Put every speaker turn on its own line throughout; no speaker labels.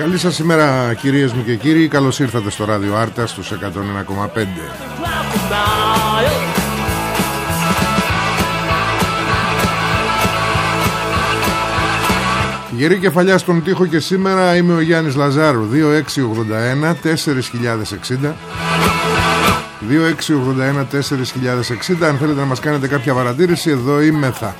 Καλή σας ημέρα κυρίες μου και κύριοι. Καλώς ήρθατε στο ράδιο Άρτα στους 101,5 Γερή κεφαλιά στον τοίχο και σήμερα είμαι ο Γιάννης Λαζάρου. 2681 4060 2681 4060 Αν θέλετε να μας κάνετε κάποια παρατήρηση Εδώ είμαι θα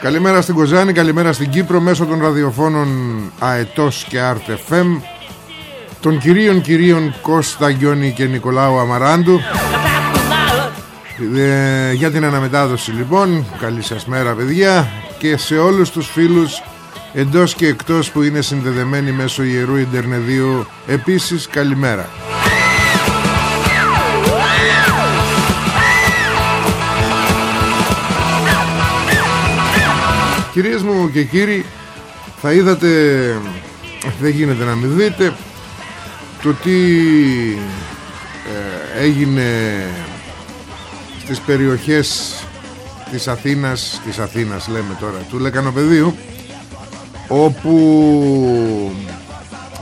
Καλημέρα στην Κοζάνη, καλημέρα στην Κύπρο μέσω των ραδιοφώνων ΑΕΤΟΣ και ΑΡΤΕΦΕΜ των κυρίων κυρίων Κώστα Γιώνη και Νικολάου Αμαράντου. Ε, για την αναμετάδοση λοιπόν καλή σας μέρα παιδιά. Και σε όλους τους φίλους εντός και εκτός που είναι συνδεδεμένοι μέσω Ιερού Ιντερνεδίου επίσης καλημέρα Κυρίες μου και κύριοι θα είδατε δεν γίνεται να μην δείτε το τι ε, έγινε στις περιοχές της Αθήνας της Αθήνας λέμε τώρα του Λεκανοπεδίου όπου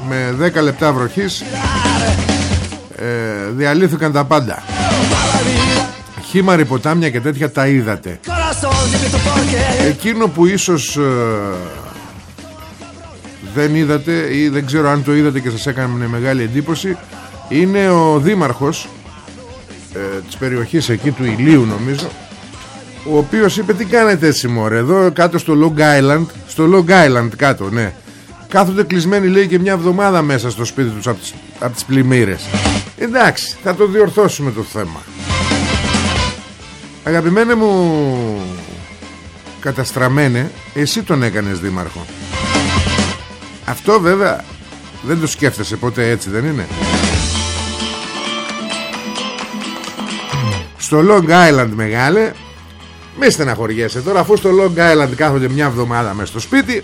με 10 λεπτά βροχής ε, διαλύθηκαν τα πάντα. Χήμαροι ποτάμια και τέτοια τα είδατε Εκείνο που ίσως ε, δεν είδατε ή δεν ξέρω αν το είδατε και σας έκανε μεγάλη εντύπωση είναι ο δήμαρχος ε, της περιοχής εκεί του Ηλίου νομίζω ο οποίος είπε τι κάνετε έτσι μωρέ εδώ κάτω στο Long Island στο Long Island κάτω ναι κάθονται κλεισμένοι λέει και μια εβδομάδα μέσα στο σπίτι τους από τις, από τις πλημμύρες εντάξει θα το διορθώσουμε το θέμα. Αγαπημένε μου καταστραμμένε Εσύ τον έκανες δήμαρχο. Αυτό βέβαια Δεν το σκέφτεσαι ποτέ έτσι δεν είναι; Στο Long Island μεγάλε Μη στεναχωριέσαι τώρα Αφού στο Long Island κάθονται μια εβδομάδα μέσα στο σπίτι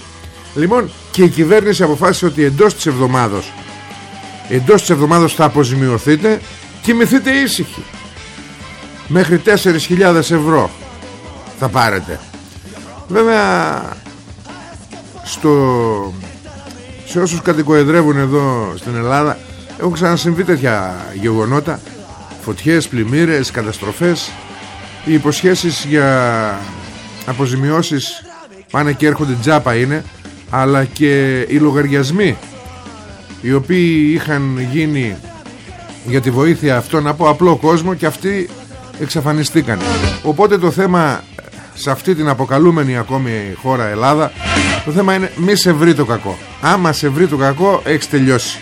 Λοιπόν και η κυβέρνηση αποφάσισε ότι εντός της εβδομάδος Εντός της εβδομάδος θα αποζημιωθείτε Κοιμηθείτε ήσυχοι. Μέχρι 4.000 ευρώ Θα πάρετε Βέβαια στο, Σε όσους κατοικοεδρεύουν εδώ Στην Ελλάδα Έχουν ξανασυμβεί τέτοια γεγονότα. Φωτιές, πλημμύρες, καταστροφές. Οι υποσχέσεις για Αποζημιώσεις Πάνε και έρχονται τζάπα είναι Αλλά και οι λογαριασμοί Οι οποίοι είχαν γίνει Για τη βοήθεια αυτών από απλό κόσμο Και αυτοί εξαφανιστήκαν Οπότε το θέμα σε αυτή την αποκαλούμενη ακόμη χώρα Ελλάδα το θέμα είναι μη σε βρει το κακό. Άμα σε βρει το κακό έχεις τελειώσει.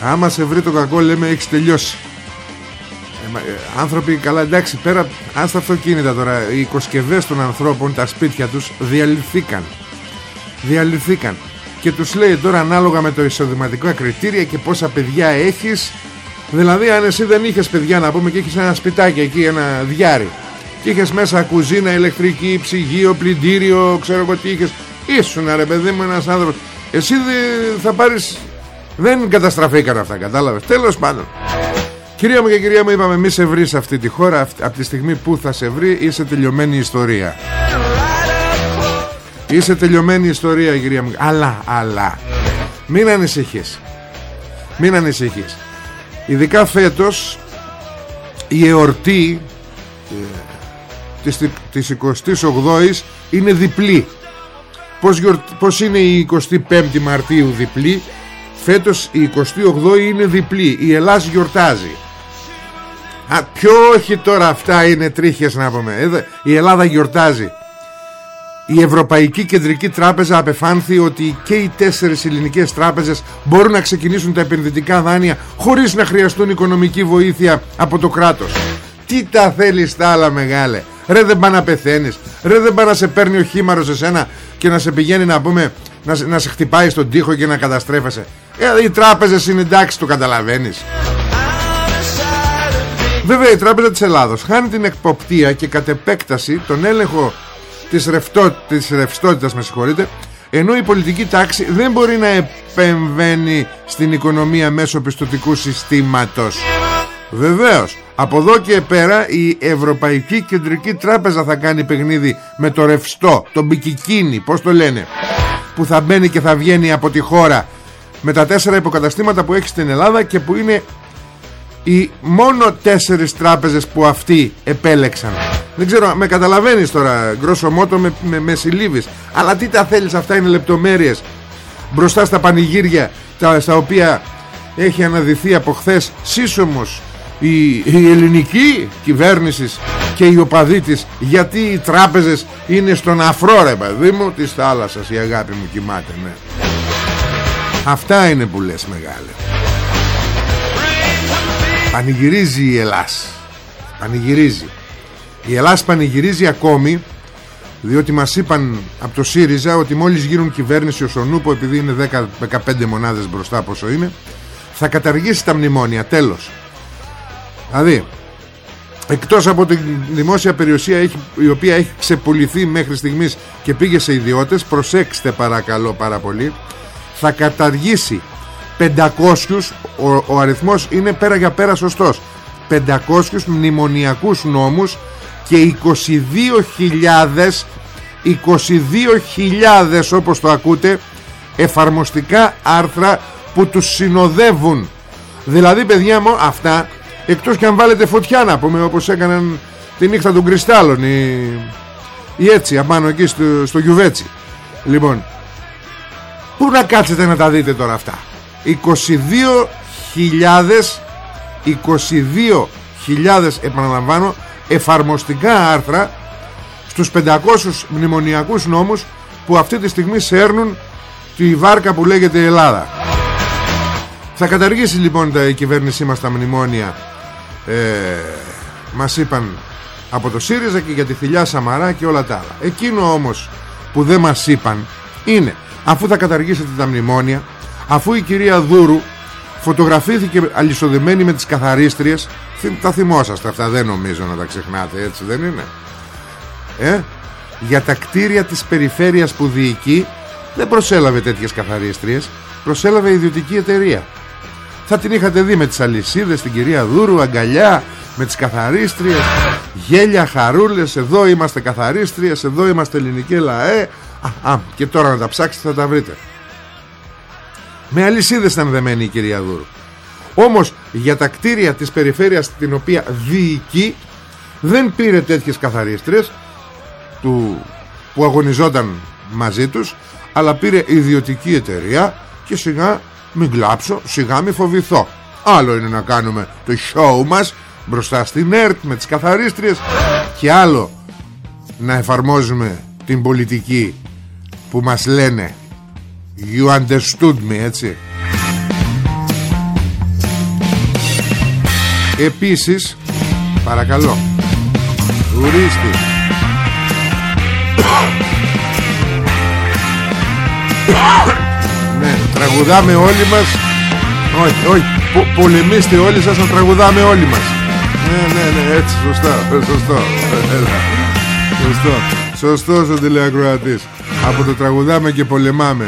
Άμα σε βρει το κακό λέμε έχεις τελειώσει. Ε, ε, άνθρωποι καλά εντάξει πέρα αν στα αυτοκίνητα τώρα οι οικοσκευές των ανθρώπων τα σπίτια τους διαλυθήκαν. Διαλυθήκαν και τους λέει τώρα ανάλογα με το εισοδηματικό κριτήρια και πόσα παιδιά έχεις. Δηλαδή αν εσύ δεν είχες παιδιά να πούμε και είχες ένα σπιτάκι εκεί ένα διάρρη και είχες μέσα κουζίνα, ηλεκτρική, ψυγείο, πλυντήριο, ξέρω εγώ τι είχες ήσουν ρε παιδί μου ένας άνθρωπος. Εσύ θα πάρεις δεν καταστραφήκαν αυτά κατάλαβες. Τέλος πάντων. Κυρία μου και κυρία μου είπαμε μη σε βρεις σε αυτή τη χώρα από τη στιγμή που θα σε βρει είσαι τελειωμένη η ιστορία Είσαι τελειωμένη η ιστορία κυρία μου. Αλλά, αλλά Μην ανησυχείς. Μην ανησυχείς. Ειδικά φέτος Η εορτή ε, της, της 28ης Είναι διπλή. Πώς, Πώς είναι η 25η Μαρτίου διπλή Φέτος η 28η είναι διπλή. Η Ελλάς γιορτάζει. Α, ποιο όχι τώρα αυτά είναι τρίχες να πούμε. Η Ελλάδα γιορτάζει η Ευρωπαϊκή Κεντρική Τράπεζα απεφάνθη ότι και οι τέσσερις ελληνικές τράπεζες μπορούν να ξεκινήσουν τα επενδυτικά δάνεια χωρίς να χρειαστούν οικονομική βοήθεια από το κράτος. Τι τα θέλεις τα άλλα μεγάλε; Ρε δεν πάει να πεθαίνεις. Ρε δεν πάει να σε παίρνει ο χήμαρος σε σένα και να σε πηγαίνει να πούμε να, να σε χτυπάει στον τοίχο και να καταστρέφεσαι. Ε, οι τράπεζες είναι εντάξει το καταλαβαίνεις. Βέβαια η Τράπεζα της Ελλάδος χάνει την εκποπτεία και κατ' επέκταση τον έλεγχο της, ρευστό, της ρευστότητας με συγχωρείτε ενώ η πολιτική τάξη δεν μπορεί να επεμβαίνει στην οικονομία μέσω πιστοτικού συστήματος. Βεβαίως από εδώ και πέρα η Ευρωπαϊκή Κεντρική Τράπεζα θα κάνει παιχνίδι με το ρευστό, τον μπικικίνι, πώς το λένε που θα μπαίνει και θα βγαίνει από τη χώρα με τα τέσσερα υποκαταστήματα που έχει στην Ελλάδα και που είναι οι μόνο τέσσερις τράπεζες που αυτοί επέλεξαν δεν ξέρω με καταλαβαίνεις τώρα γκρόσο μότο με, με, με συλλήβεις. Αλλά τι τα θέλεις αυτά είναι λεπτομέρειες. Μπροστά στα πανηγύρια τα, στα οποία έχει αναδυθεί από χθες σύσσωμος η, η ελληνική κυβέρνηση και οι οπαδοί της γιατί οι τράπεζες είναι στον αφρό ρε παιδί μου της θάλασσας η αγάπη μου κοιμάται ναι. αυτά είναι που λες μεγάλε. Πανηγυρίζει η Ελλάς. Πανηγυρίζει Η Ελλάς πανηγυρίζει ακόμη Διότι μας είπαν από το ΣΥΡΙΖΑ Ότι μόλις γίνουν κυβέρνηση ο Σονούπο Επειδή είναι 10, 15 μονάδες μπροστά πόσο είναι Θα καταργήσει τα μνημόνια Τέλος. Δηλαδή Εκτός από τη δημόσια περιουσία Η οποία έχει ξεπουληθεί μέχρι στιγμής Και πήγε σε ιδιώτες Προσέξτε παρακαλώ πάρα πολύ Θα καταργήσει 500 ο, ο αριθμός είναι πέρα για πέρα σωστός 500 μνημονιακούς νόμους και 22.000 22.000 όπως το ακούτε εφαρμοστικά άρθρα που τους συνοδεύουν. Δηλαδή παιδιά μου αυτά εκτός και αν βάλετε φωτιά να πούμε όπως έκαναν τη νύχτα των κρυστάλλων ή, ή έτσι απάνω εκεί στο, στο γιουβέτσι. Λοιπόν πού να κάτσετε να τα δείτε τώρα αυτά; 22.000 22.000 επαναλαμβάνω εφαρμοστικά άρθρα στους 500 μνημονιακούς νόμους που αυτή τη στιγμή σέρνουν τη βάρκα που λέγεται Ελλάδα. Θα καταργήσει λοιπόν η κυβέρνησή μας τα μνημόνια ε, μας είπαν από το ΣΥΡΙΖΑ και για τη θηλιά Σαμαρά και όλα τα άλλα. Εκείνο όμως που δεν μας είπαν είναι αφού θα καταργήσετε τα μνημόνια αφού η κυρία Δούρου φωτογραφήθηκε αλυσοδεμένη με τις καθαρίστριες. Τα θυμόσαστε αυτά δεν νομίζω να τα ξεχνάτε έτσι δεν είναι; Ε; για τα κτίρια της περιφέρειας που διοικεί δεν προσέλαβε τέτοιες καθαρίστριες προσέλαβε ιδιωτική εταιρεία. Θα την είχατε δει με τις αλυσίδες την κυρία Δούρου αγκαλιά με τις καθαρίστριες. Γέλια χαρούλες εδώ είμαστε καθαρίστριες εδώ είμαστε ελληνική λαέ. Α, α, και τώρα να τα ψάξετε θα τα βρείτε με αλυσίδες ήταν δεμένη η κυρία Δούρου Όμως για τα κτίρια της περιφέρειας την οποία διοικεί Δεν πήρε τέτοιες καθαρίστρες του, Που αγωνιζόταν μαζί τους Αλλά πήρε ιδιωτική εταιρεία Και σιγά μην κλάψω Σιγά μην φοβηθώ. Άλλο είναι να κάνουμε το show μας Μπροστά στην ΕΡΤ με τις καθαρίστριες Και άλλο να εφαρμόζουμε την πολιτική που μας λένε You understood me έτσι Επίσης Παρακαλώ Ορίστε Ναι τραγουδάμε όλοι μας Όχι, όχι. Πο, πολεμήστε όλοι σας να τραγουδάμε όλοι μας. Ναι, ναι, ναι, έτσι, σωστά, σωστό. Σωστό. Σωστός ο τηλεακροατής. Από το τραγουδάμε και πολεμάμε.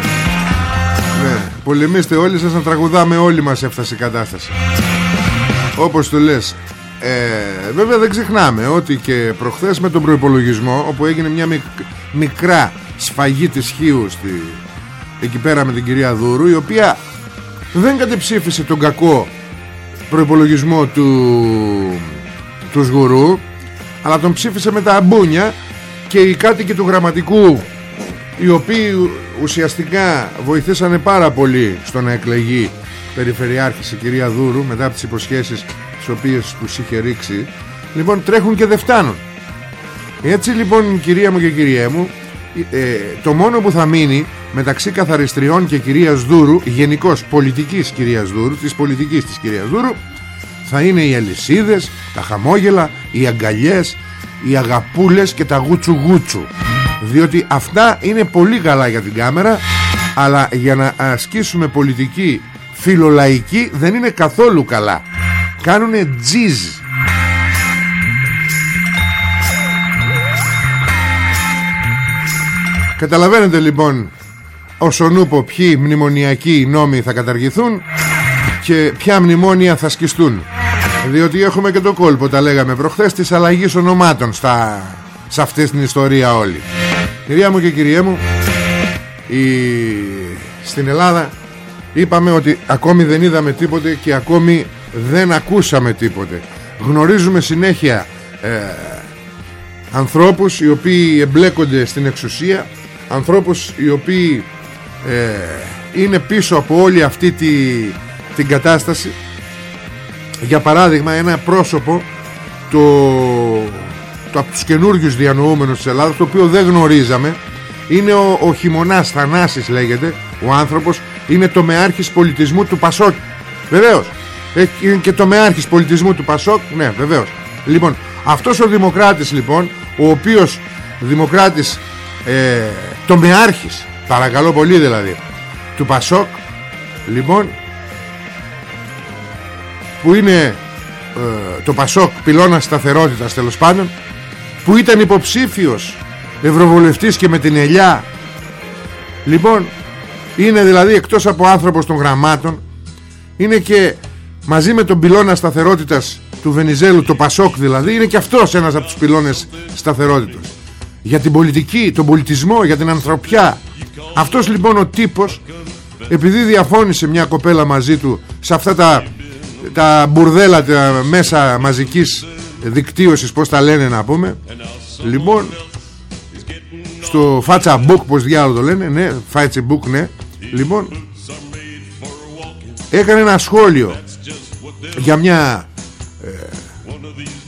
Ναι, πολεμήστε όλοι σας να τραγουδάμε όλοι μας έφτασε η κατάσταση. Όπως το λες. Ε, βέβαια δεν ξεχνάμε ότι και προχθές με τον προϋπολογισμό όπου έγινε μια μικρά σφαγή της Χίου στη, εκεί πέρα με την κυρία Δούρου η οποία δεν κατεψήφισε τον κακό προϋπολογισμό του, τους Σγουρού αλλά τον ψήφισε με τα αμπούνια και οι κάτοικοι του γραμματικού οι οποίοι ουσιαστικά βοηθήσανε πάρα πολύ στο να εκλεγεί περιφερειάρχης η κυρία Δούρου μετά από τις υποσχέσεις τις οποίες τους είχε ρίξει. Λοιπόν τρέχουν και δεν φτάνουν. Έτσι λοιπόν κυρία μου και κυρία μου ε, το μόνο που θα μείνει μεταξύ καθαριστριών και κυρίας Δούρου γενικώς πολιτικής κυρίας Δούρου της πολιτικής της κυρίας Δούρου θα είναι οι αλυσίδες, τα χαμόγελα, οι αγκαλιές, οι αγαπούλες και τα γούτσου γούτσου διότι αυτά είναι πολύ καλά για την κάμερα αλλά για να ασκήσουμε πολιτική φιλολαϊκή δεν είναι καθόλου καλά. Κάνουνε τζιζ. Καταλαβαίνετε λοιπόν όσον ούπο ποιοι μνημονιακοί νόμοι θα καταργηθούν και ποια μνημόνια θα σκιστούν. Διότι έχουμε και το κόλπο τα λέγαμε προχθές της αλλαγής ονομάτων στα, σε αυτή την ιστορία όλη Κυρία μου και κυριέ μου η... στην Ελλάδα είπαμε ότι ακόμη δεν είδαμε τίποτε και ακόμη δεν ακούσαμε τίποτε. Γνωρίζουμε συνέχεια ε, ανθρώπους οι οποίοι εμπλέκονται στην εξουσία ανθρώπους οι οποίοι ε, είναι πίσω από όλη αυτή τη, την κατάσταση. Για παράδειγμα ένα πρόσωπο το, το από τους καινούργιους διανοούμενους της Ελλάδας το οποίο δεν γνωρίζαμε είναι ο, ο Χειμωνάς Θανάσης λέγεται ο άνθρωπος είναι το μεάρχης πολιτισμού του Πασόκ. Βεβαίως. Είναι και το μεάρχης πολιτισμού του Πασόκ. Ναι βεβαίως. Λοιπόν αυτός ο δημοκράτης λοιπόν ο οποίος δημοκράτης ε, το μεάρχης παρακαλώ πολύ δηλαδή του Πασόκ λοιπόν που είναι ε, το Πασόκ πυλώνας σταθερότητας τέλος πάντων που ήταν υποψήφιος ευρωβουλευτής και με την ελιά. Λοιπόν είναι δηλαδή εκτός από άνθρωπος των γραμμάτων είναι και μαζί με τον πυλώνα σταθερότητας του Βενιζέλου το Πασόκ δηλαδή είναι και αυτός ένας από τους πυλώνες σταθερότητας. Για την πολιτική, τον πολιτισμό, για την ανθρωπιά. Αυτός λοιπόν ο τύπος επειδή διαφώνησε μια κοπέλα μαζί του σε αυτά τα, τα μπουρδέλα τα μέσα μαζικής δικτύωσης πως τα λένε να πούμε. Λοιπόν στο φάτσα μπουκ πως διάλογο το λένε ναι φάτσα μπουκ ναι. Λοιπόν έκανε ένα σχόλιο για μια ε,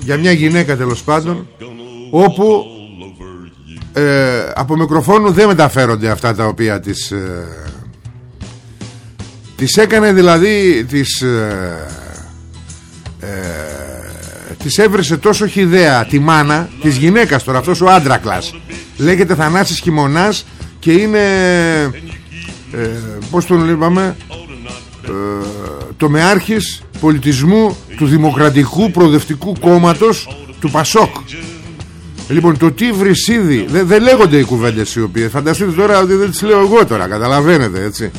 για μια γυναίκα τέλος πάντων όπου ε, από μικροφόνου δεν μεταφέρονται αυτά τα οποία τις ε, τις έκανε δηλαδή τις ε, ε, της έβρισε τόσο χιδέα τη μάνα της γυναίκας τώρα αυτός ο άντρακλας. Λέγεται Θανάσης Χειμωνάς και είναι ε, πως τον είπαμε ε, το μεάρχης πολιτισμού του Δημοκρατικού Προοδευτικού Κόμματος του Πασόκ. Λοιπόν το τι βρυσίδι Δεν δε λέγονται οι κουβέντες οι οποίες. Φανταστείτε τώρα ότι δεν τις λέω εγώ τώρα Καταλαβαίνετε έτσι.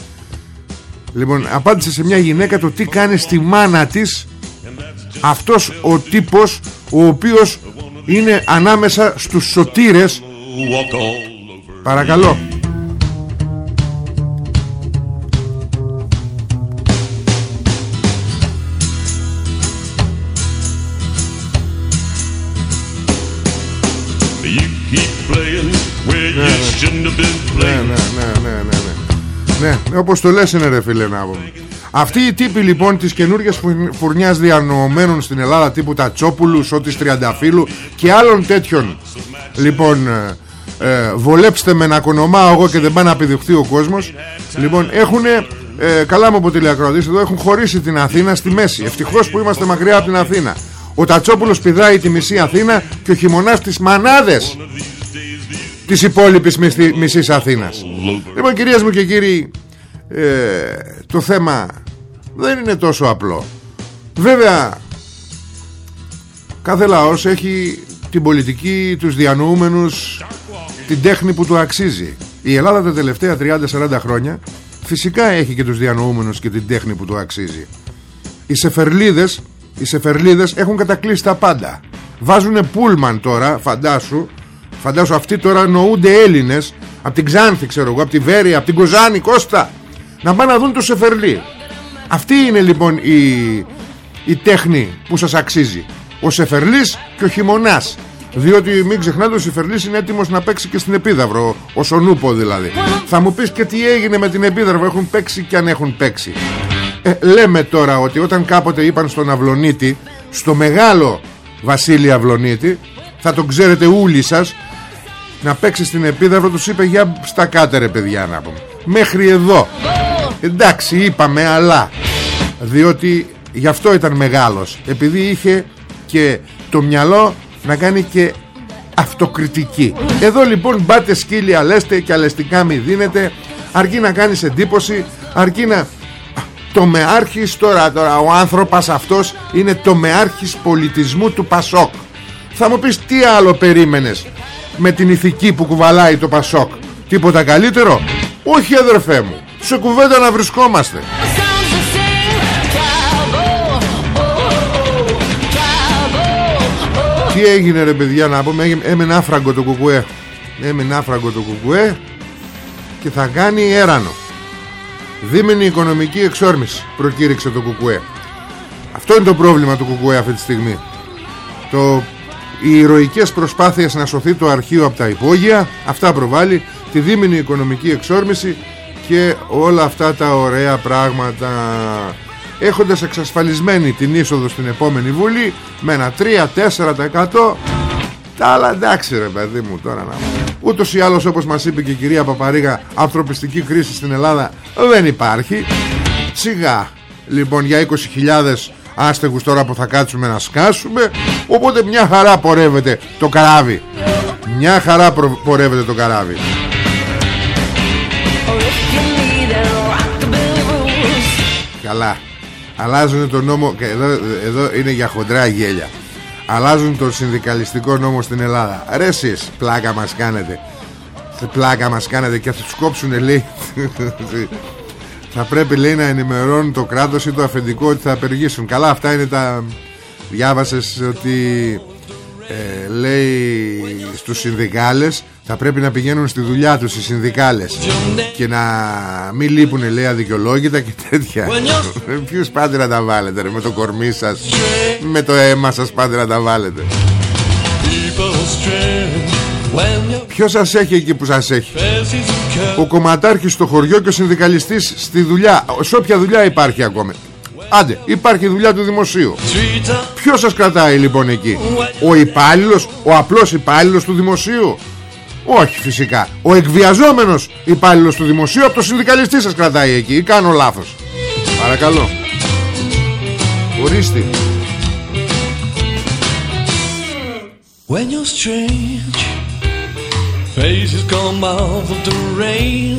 Λοιπόν απάντησε σε μια γυναίκα το τι κάνει στη μάνα της Αυτός ο τύπος Ο οποίος είναι ανάμεσα στους σωτήρες Παρακαλώ ναι, ναι, ναι, ναι, ναι, ναι. Ναι, όπως το λες είναι ρε φίλε να πούμε. Αυτοί οι τύποι λοιπόν της καινούργιας φουρνιάς διανοωμένων στην Ελλάδα τύπου Τατσόπουλου, Σώτης Τριανταφύλου και άλλων τέτοιων λοιπόν ε, ε, βολέψτε με να κονομάω εγώ και δεν πάει να επιδειχθεί ο κόσμος. Λοιπόν έχουν ε, καλά μου από τηλεακροατής εδώ έχουν χωρίσει την Αθήνα στη μέση. Ευτυχώς που είμαστε μακριά από την Αθήνα. Ο Τατσόπουλος πηδάει τη μισή Αθήνα και ο χειμωνάς τις μανάδες της υπόλοιπης μισής Αθήνας. Λοιπόν κυρίες μου και κύριοι ε, το θέμα δεν είναι τόσο απλό. Βέβαια κάθε λαός έχει την πολιτική τους διανοούμενους την τέχνη που του αξίζει. Η Ελλάδα τα τελευταία 30-40 χρόνια φυσικά έχει και τους διανοούμενους και την τέχνη που του αξίζει. Οι σεφερλίδες οι σεφερλίδες έχουν κατακλείσει τα πάντα. Βάζουνε πούλμαν τώρα φαντάσου. Φαντάσου αυτοί τώρα νοούνται Έλληνες από την Ξάνθη ξέρω εγώ από τη Βέρεια, από την Κοζάνη, Κώστα. Να πάνε να δουν το Σεφερλί αυτή είναι λοιπόν η, η τέχνη που σας αξίζει. Ο Σεφερλής και ο χειμωνάς. Διότι μην ξεχνάτε ο Σεφερλής είναι έτοιμος να παίξει και στην Επίδαυρο ο Σονούπο δηλαδή. Θα μου πεις και τι έγινε με την Επίδαυρο έχουν παίξει και αν έχουν παίξει. Ε, λέμε τώρα ότι όταν κάποτε είπαν στον Αυλονίτη στο μεγάλο Βασίλη Αυλονίτη θα τον ξέρετε όλοι σας να παίξει στην Επίδαυρο τους είπε για στα κάτερε παιδιά να πούμε μέχρι εδώ εντάξει είπαμε αλλά διότι γι' αυτό ήταν μεγάλος. Επειδή είχε και το μυαλό να κάνει και αυτοκριτική. Εδώ λοιπόν μπάτε σκύλια λέστε και αλεστικά μη δίνετε. Αρκεί να κάνεις εντύπωση αρκεί να το μεάρχης τώρα, τώρα ο άνθρωπος αυτός είναι το μεάρχης πολιτισμού του Πασόκ. Θα μου πεις τι άλλο περίμενες με την ηθική που κουβαλάει το Πασόκ; Τίποτα καλύτερο; Όχι αδερφέ μου σε κουβέντα να βρισκόμαστε. Τι έγινε ρε παιδιά να πούμε Έμενε άφραγκο το κουκουέ. Έμενε άφραγκο το κουκουέ Και θα κάνει έρανο. Δίμηνη οικονομική εξόρμηση Προκήρυξε το κουκουέ. Αυτό είναι το πρόβλημα του κουκουέ αυτή τη στιγμή. Το, Οι ηρωικές προσπάθειες να σωθεί το αρχείο από τα υπόγεια Αυτά προβάλλει Τη δίμηνη οικονομική εξόρμηση Και όλα αυτά τα ωραία πράγματα έχοντας εξασφαλισμένη την είσοδο στην επόμενη Βουλή με ένα 3-4% τα άλλα εντάξει ρε παιδί μου τώρα να Ούτως ή άλλως όπως μας είπε και η κυρία Παπαρίγα Ανθρωπιστική κρίση στην Ελλάδα δεν υπάρχει. Σιγά Λοιπόν για 20.000 άστεγους τώρα που θα κάτσουμε να σκάσουμε. Οπότε μια χαρά πορεύεται το καράβι. Μια χαρά πορεύεται το καράβι Καλά Αλλάζουν τον νόμο και εδώ, εδώ είναι για χοντρά γέλια. Αλλάζουν τον συνδικαλιστικό νόμο στην Ελλάδα. Ρε εσείς πλάκα μας κάνετε. Πλάκα μας κάνετε Και θα τους κόψουν λέει. Θα πρέπει λέει να ενημερώνουν το κράτος ή το αφεντικό Ότι θα απεργήσουν. Καλά αυτά είναι τα Διάβασες ότι ε, λέει στους συνδικάλες θα πρέπει να πηγαίνουν στη δουλειά τους οι συνδικάλες και να μην λείπουν λέει αδικαιολόγητα και τέτοια. Ποιους πάτε να τα βάλετε ρε, με το κορμί σας με το αίμα σας πάτε να τα βάλετε. Ποιος σας έχει εκεί που σας έχει; Ο κομματάρχης στο χωριό και ο συνδικαλιστής στη δουλειά. Σε όποια δουλειά υπάρχει ακόμη Άντε υπάρχει δουλειά του δημοσίου. Ποιος σας κρατάει λοιπόν εκεί; Ο υπάλληλος Ο απλός υπάλληλος του δημοσίου; Όχι φυσικά. Ο εκβιαζόμενος υπάλληλος του δημοσίου Από το συνδικαλιστή σας κρατάει εκεί. Ή κάνω λάθος. Παρακαλώ. Ορίστε. When you're strange Faces come out of the rain.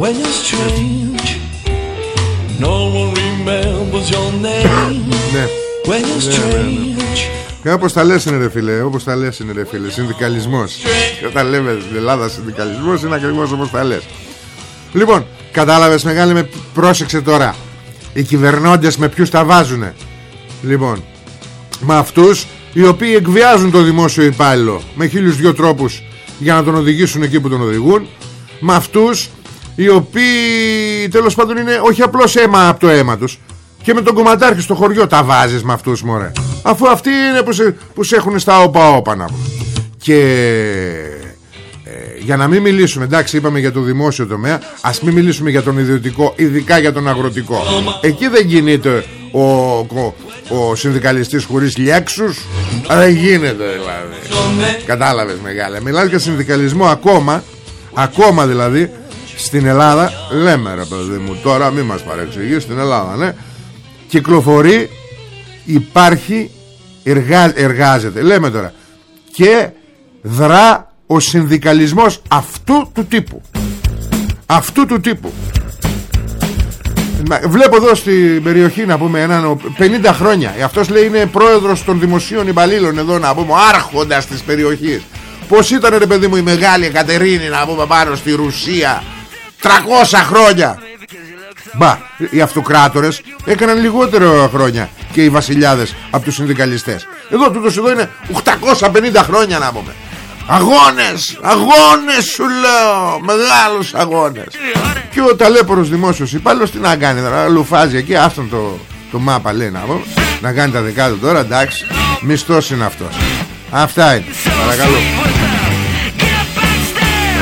When you're strange No one remembers your name. Ναι. When you're strange και όπως τα λες είναι ρε φίλε Όπως τα λες είναι ρε φίλε Συνδικαλισμός. Και όταν λέμε στην Ελλάδα συνδικαλισμός Είναι ακριβώς όπως τα λες. Λοιπόν κατάλαβες μεγάλη με Πρόσεξε τώρα. Οι κυβερνώντες με ποιους τα βάζουνε; Λοιπόν Με αυτούς οι οποίοι εκβιάζουν το δημόσιο υπάλληλο Με χίλιους δυο τρόπους Για να τον οδηγήσουν εκεί που τον οδηγούν. Με αυτούς οι οποίοι τέλος πάντων είναι όχι απλώς αίμα από το αίμα τους. Και με τον κομματάρχη στο χωριό τα βάζεις με αυτούς μωρέ Αφού αυτοί είναι που σε, που σε έχουν στα όπα όπα να Και ε, για να μην μιλήσουμε Εντάξει είπαμε για το δημόσιο τομέα Ας μην μιλήσουμε για τον ιδιωτικό Ειδικά για τον αγροτικό. Εκεί δεν κινείται ο, ο, ο συνδικαλιστής χωρίς λέξους. Δεν γίνεται δηλαδή. Κατάλαβες μεγάλε. Μιλάς για συνδικαλισμό ακόμα. Ακόμα δηλαδή στην Ελλάδα λέμε ρε παιδί μου τώρα μην μας παρεξηγείς στην Ελλάδα ναι κυκλοφορεί υπάρχει εργά, εργάζεται. Λέμε τώρα και δρά ο συνδικαλισμός αυτού του τύπου. Αυτού του τύπου. Βλέπω εδώ στην περιοχή να πούμε έναν 50 χρόνια. Αυτός λέει είναι πρόεδρος των δημοσίων υπαλλήλων εδώ να πούμε Άρχοντας της περιοχής. Πως ήταν ρε παιδί μου η μεγάλη Εκατερίνη να πούμε πάνω στη Ρουσία 300 χρόνια Μπα, οι αυτοκράτορες έκαναν λιγότερο χρόνια και οι βασιλιάδες από τους συνδικαλιστές. Εδώ τούτος εδώ είναι 850 χρόνια να πούμε. Αγώνες, αγώνες σου λέω, μεγάλους αγώνες. Και ο ταλέπορος δημόσιος υπάλληλος τι να κάνει τώρα, λουφάζει εκεί, άστον το, το μάπα λέει να πούμε. Να κάνει τα δικά του τώρα, εντάξει, μισθός είναι αυτός. Αυτά είναι, παρακαλώ.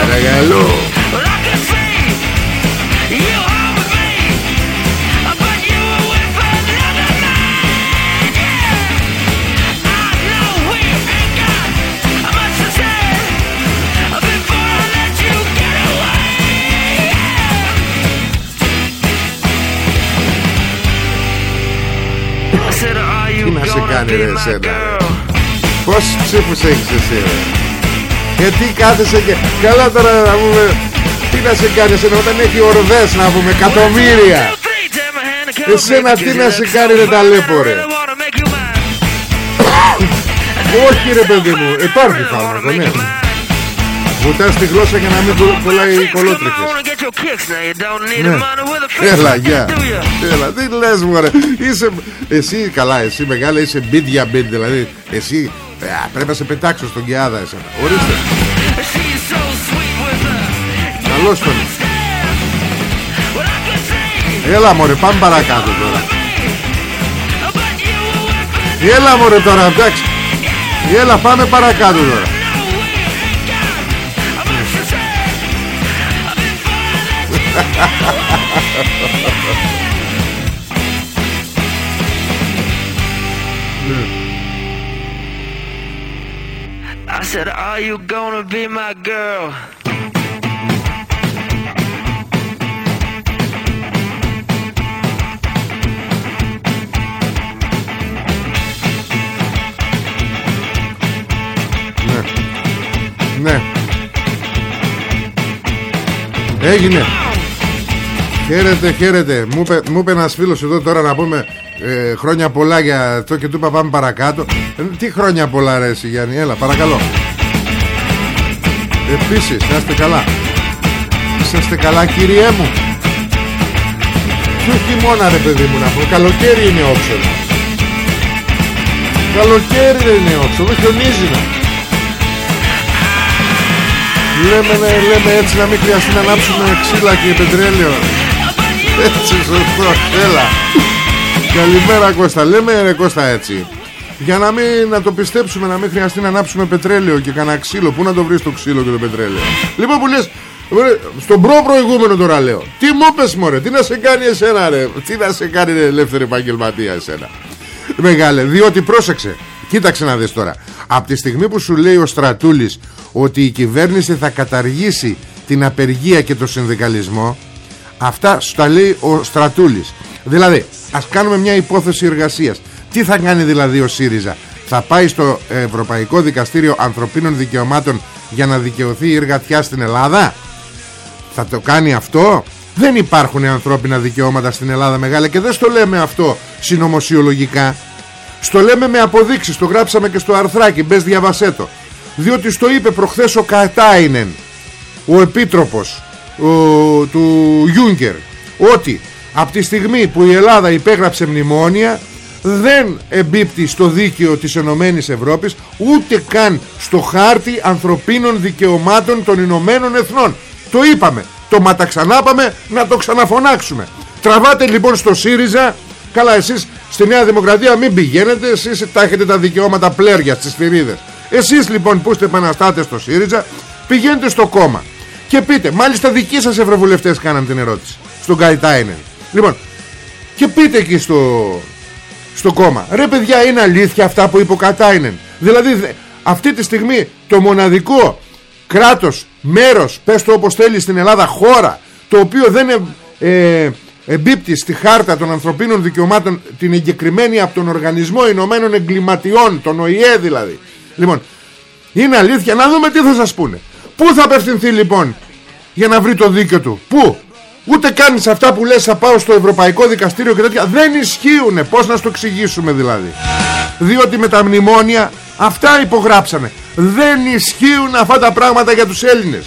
Παρακαλώ. Τι να σε κάνει ρε εσένα Πόσους ψήφους έχεις εσύ ρε. Γιατί κάθεσαι και Καλά τώρα να πούμε Τι να σε κάνει εσένα όταν έχει ορδές να πούμε Εκατομμύρια. Εσένα τι να σε κάνει ρε ταλέπορε Όχι ρε παιδί μου Υπάρχει φάρμακο ναι Βουτάς τη γλώσσα για να μην κολλάει οι κολότριχες ναι. Έλα γεια. Έλα τι λες μωρέ. Είσαι Εσύ καλά εσύ μεγάλα είσαι beat για beat Δηλαδή. Εσύ Πρέπει να σε πετάξω στον Κιάδα εσένα. Ορίστε. Καλώς τον. Έλα μωρέ πάμε παρακάτω τώρα. Έλα μωρέ τώρα εντάξει. Έλα πάμε παρακάτω τώρα I said, Are you gonna be my girl? Ναι. Ναι. Έγινε. Χαίρετε, χαίρετε. Μου είπε, μου είπε ένας φίλος εδώ τώρα να πούμε ε, χρόνια πολλά για αυτό και του είπα πάμε παρακάτω. Ε, τι χρόνια πολλά ρε εσύ Γιάννη, έλα παρακαλώ. Επίσης, είστε καλά. Είσαστε καλά κυριέ μου. Ποιο χειμώνα ρε παιδί μου να πω. Καλοκαίρι είναι όξο. Καλοκαίρι είναι όξο, δεν χιονίζει να. Λέμε, ναι, λέμε έτσι να μην χρειαστεί να ανάψουμε ξύλα και πετρέλαιο. Έτσι σωστό Έλα. Καλημέρα Κώστα. Λέμε ρε Κώστα έτσι. Για να μην να το πιστέψουμε να μην χρειαστεί να ανάψουμε πετρέλαιο και κανένα ξύλο Πού να το βρεις το ξύλο και το πετρέλαιο. Λοιπόν που λες Στον προ προηγούμενο τώρα λέω. Τι μου πες μωρέ Τι να σε κάνει εσένα ρε Τι να σε κάνει ρε, ελεύθερη επαγγελματία εσένα. Μεγάλε διότι πρόσεξε Κοίταξε να δεις τώρα. Από τη στιγμή που σου λέει ο Στρατούλης Ότι η κυβέρνηση θα καταργήσει Την απεργία και το συνδικαλισμό Αυτά στα λέει ο Στρατούλης. Δηλαδή ας κάνουμε μια υπόθεση εργασίας. Τι θα κάνει δηλαδή ο ΣΥΡΙΖΑ; Θα πάει στο Ευρωπαϊκό Δικαστήριο Ανθρωπίνων Δικαιωμάτων Για να δικαιωθεί η εργατιά στην Ελλάδα; Θα το κάνει αυτό; Δεν υπάρχουν ανθρώπινα δικαιώματα στην Ελλάδα μεγάλα Και δεν στο λέμε αυτό συνωμοσιολογικά. Στο λέμε με αποδείξεις Το γράψαμε και στο αρθράκι Μπες διαβασέτο Διότι στο είπε προχθές ο Κατάινεν Ο Επίτροπος του Γιούγκερ ότι από τη στιγμή που η Ελλάδα υπέγραψε μνημόνια δεν εμπίπτει στο δίκαιο της Ενωμένης Ευρώπης ούτε καν στο χάρτη ανθρωπίνων δικαιωμάτων των Ηνωμένων Εθνών. Το είπαμε, το ματαξανάπαμε να το ξαναφωνάξουμε. Τραβάτε λοιπόν στο ΣΥΡΙΖΑ, καλά εσείς στη Νέα Δημοκρατία μην πηγαίνετε, εσείς τα έχετε τα δικαιώματα πλέρια στις θηρίδες. Εσείς λοιπόν που είστε επαναστάτες στο ΣΥΡΙΖΑ πηγαίνετε στο κόμμα. Και πείτε, μάλιστα δικοί σας ευρωβουλευτές κάναν την ερώτηση Στον Καϊτάινεν Λοιπόν, και πείτε εκεί στο, στο κόμμα Ρε παιδιά είναι αλήθεια αυτά που είπε ο Κατάινεν Δηλαδή αυτή τη στιγμή το μοναδικό κράτος, μέρος Πες το όπως θέλεις στην Ελλάδα, χώρα Το οποίο δεν ε, εμπίπτει στη χάρτα των ανθρωπίνων δικαιωμάτων Την εγκεκριμένη από τον Οργανισμό Ηνωμένων Εγκληματιών Τον ΟΗΕ δηλαδή. Λοιπόν, είναι αλήθεια. Να δούμε τι θα σας πούνε Πού θα απευθυνθεί λοιπόν για να βρει το δίκιο του; Πού; Ούτε κάνεις αυτά που λες θα πάω στο Ευρωπαϊκό Δικαστήριο και τέτοια. Δεν ισχύουνε. Πώς να στο εξηγήσουμε δηλαδή; Διότι με τα μνημόνια αυτά υπογράψανε. Δεν ισχύουν αυτά τα πράγματα για τους Έλληνες.